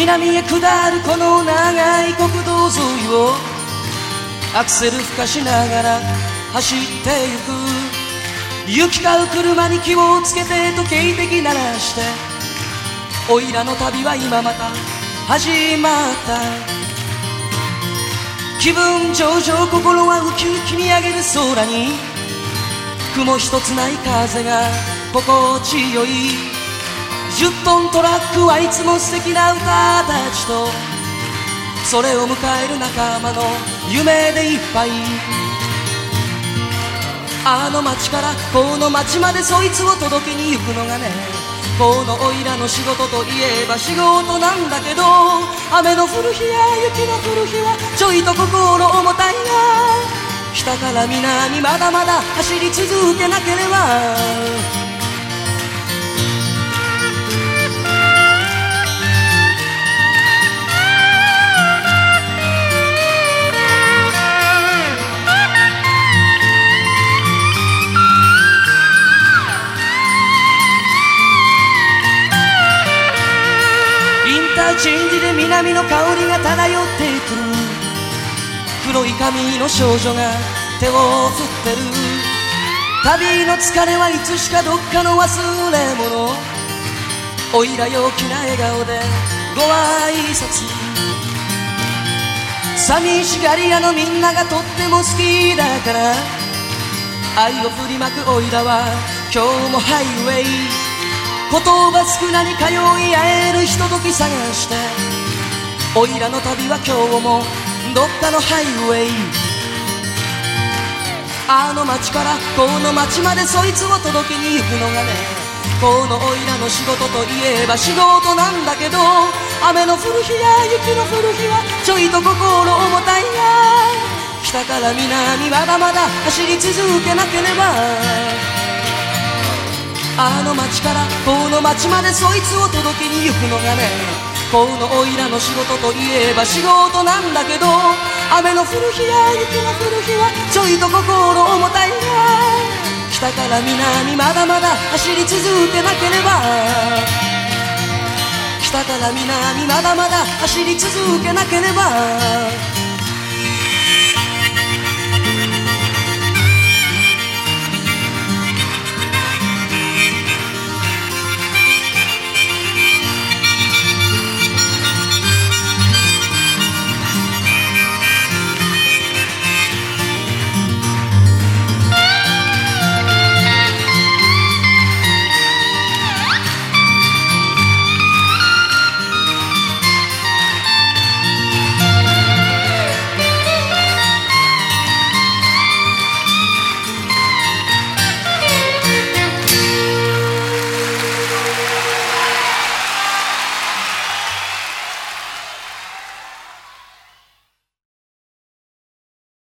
南へ下るこの長い国道沿いをアクセル吹かしながら走ってゆく。行き交う車に気をつけて時計的鳴らしておいらの旅は今また始まった。気分上々心はウキウキ見上げる空に雲一つない風が心地よい。10トントラックはいつも素敵な歌たちとそれを迎える仲間の夢でいっぱい。あの街からこの街までそいつを届けに行くのがねこのおいらの仕事といえば仕事なんだけど雨の降る日や雪の降る日はちょいと心重たいな北から南まだまだ走り続けなければ。チェンジで南の香りが漂ってく。る黒い髪の少女が手を振ってる。旅の疲れはいつしかどっかの忘れ物。おいら陽気な笑顔でご挨拶。寂しがり屋のみんながとっても好きだから。愛を振りまくおいらは今日もハイウェイ。言葉少なに通い合えるひととき探しておいらの旅は今日もどっかのハイウェイ。あの街からこの街までそいつを届けに行くのがねこのおいらの仕事といえば仕事なんだけど雨の降る日や雪の降る日はちょいと心重たいや北から南まだまだ走り続けなければ。あの街からこの街までそいつを届けに行くのがねこのおいらの仕事といえば仕事なんだけど雨の降る日や雪の降る日はちょいと心重たいな。北から南まだまだ走り続けなければ北から南まだまだ走り続けなければ。